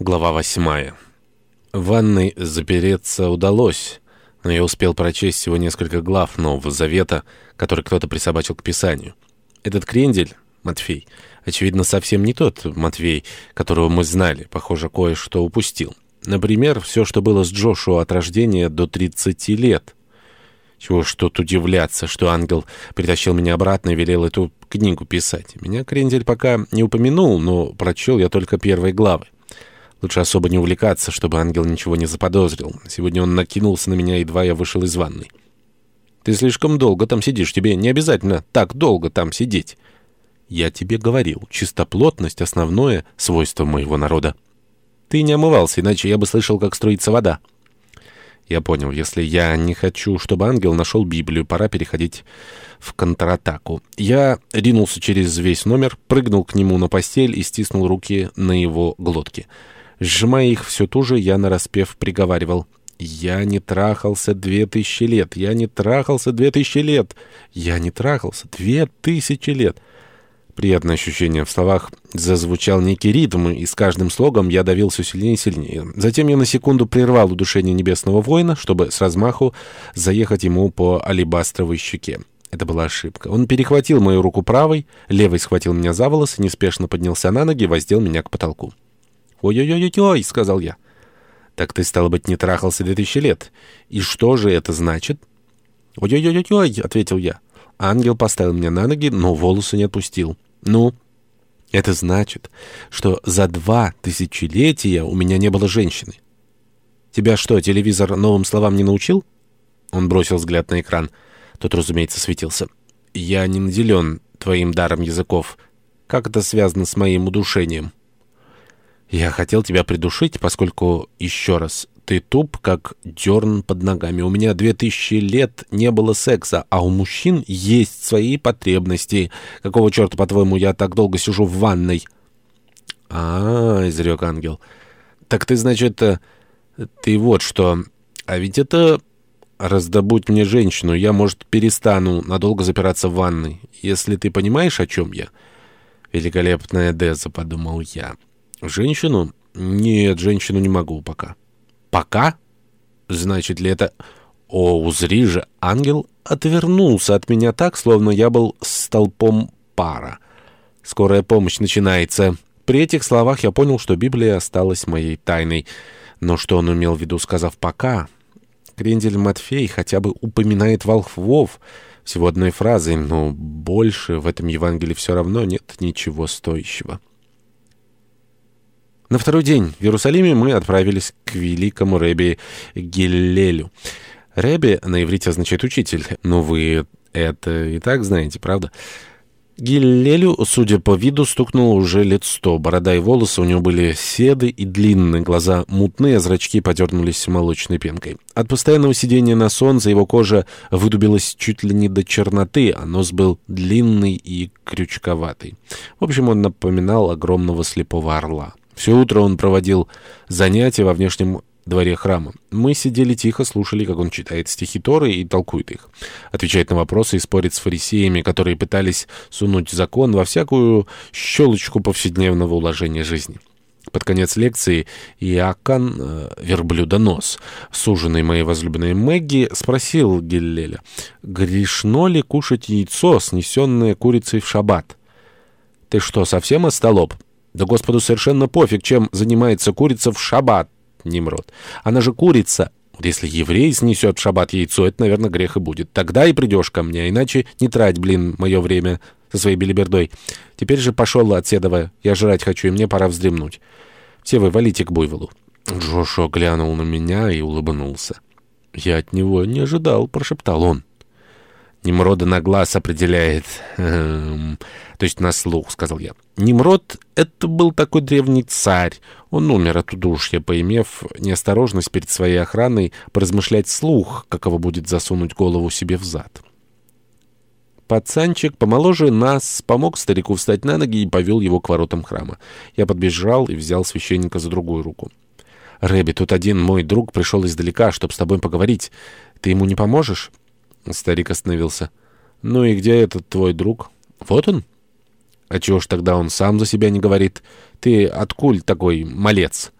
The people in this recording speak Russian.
Глава восьмая. В ванной запереться удалось, но я успел прочесть всего несколько глав Нового Завета, который кто-то присобачил к Писанию. Этот крендель, Матфей, очевидно, совсем не тот Матвей, которого мы знали, похоже, кое-что упустил. Например, все, что было с Джошуа от рождения до 30 лет. Чего ж тут удивляться, что ангел притащил меня обратно и велел эту книгу писать. Меня крендель пока не упомянул, но прочел я только первые главы. Лучше особо не увлекаться, чтобы ангел ничего не заподозрил. Сегодня он накинулся на меня, едва я вышел из ванной. «Ты слишком долго там сидишь. Тебе не обязательно так долго там сидеть». «Я тебе говорил, чистоплотность — основное свойство моего народа». «Ты не омывался, иначе я бы слышал, как струится вода». Я понял, если я не хочу, чтобы ангел нашел Библию, пора переходить в контратаку. Я ринулся через весь номер, прыгнул к нему на постель и стиснул руки на его глотке. Сжимая их все туже, я нараспев приговаривал. «Я не трахался две тысячи лет! Я не трахался две тысячи лет! Я не трахался две тысячи лет!» Приятное ощущение в словах зазвучал некий ритм, и с каждым слогом я давил все сильнее и сильнее. Затем я на секунду прервал удушение небесного воина, чтобы с размаху заехать ему по алебастровой щеке. Это была ошибка. Он перехватил мою руку правой, левой схватил меня за волосы, неспешно поднялся на ноги и воздел меня к потолку. «Ой-ой-ой-ой», — сказал я. «Так ты, стало быть, не трахался две тысячи лет. И что же это значит?» «Ой-ой-ой-ой», — ответил я. Ангел поставил меня на ноги, но волосы не отпустил. «Ну?» «Это значит, что за два тысячелетия у меня не было женщины». «Тебя что, телевизор новым словам не научил?» Он бросил взгляд на экран. Тот, разумеется, светился. «Я не наделен твоим даром языков. Как это связано с моим удушением?» Я хотел тебя придушить, поскольку, еще раз, ты туп, как дерн под ногами. У меня две тысячи лет не было секса, а у мужчин есть свои потребности. Какого черта, по-твоему, я так долго сижу в ванной? А, -а, -а изрек ангел. Так ты, значит, э, ты вот что. А ведь это... Раздобудь мне женщину, я, может, перестану надолго запираться в ванной. Если ты понимаешь, о чем я. Великолепная Деза, подумал я. Женщину? Нет, женщину не могу пока. Пока? Значит ли это... О, узри же, ангел отвернулся от меня так, словно я был столпом пара. Скорая помощь начинается. При этих словах я понял, что Библия осталась моей тайной. Но что он имел в виду, сказав «пока»? Крендель Матфей хотя бы упоминает волхвов всего одной фразой, но больше в этом Евангелии все равно нет ничего стоящего. На второй день в Иерусалиме мы отправились к великому Рэби Гиллелю. Рэби на иврите означает «учитель», но вы это и так знаете, правда? Гиллелю, судя по виду, стукнуло уже лет сто. Борода и волосы у него были седы и длинные, глаза мутные, а зрачки подернулись молочной пенкой. От постоянного сидения на солнце его кожа выдубилась чуть ли не до черноты, а нос был длинный и крючковатый. В общем, он напоминал огромного слепого орла. Все утро он проводил занятия во внешнем дворе храма. Мы сидели тихо, слушали, как он читает стихи Торы и толкует их. Отвечает на вопросы и спорит с фарисеями, которые пытались сунуть закон во всякую щелочку повседневного уложения жизни. Под конец лекции Иакан, э, верблюдонос, суженный моей возлюбленной Мэгги, спросил Гиллеля, грешно ли кушать яйцо, снесенное курицей в шаббат? «Ты что, совсем остолоп?» Да Господу совершенно пофиг, чем занимается курица в шаббат, Немрод. Она же курица. Если еврей снесет в шаббат яйцо, это, наверное, грех и будет. Тогда и придешь ко мне, иначе не трать, блин, мое время со своей белибердой. Теперь же пошел от. Я жрать хочу, и мне пора вздремнуть. Все вы валите к буйволу. Джошуа глянул на меня и улыбнулся. «Я от него не ожидал», — прошептал он. Немрода на глаз определяет, эм, то есть на слух, сказал я. Немрод — это был такой древний царь. Он умер от удушья, поимев неосторожность перед своей охраной поразмышлять слух, каково будет засунуть голову себе в зад. Пацанчик помоложе нас помог старику встать на ноги и повел его к воротам храма. Я подбежал и взял священника за другую руку. «Рэби, тут один мой друг пришел издалека, чтобы с тобой поговорить. Ты ему не поможешь?» Старик остановился. «Ну и где этот твой друг?» «Вот он». «А чего ж тогда он сам за себя не говорит? Ты откуль такой малец?»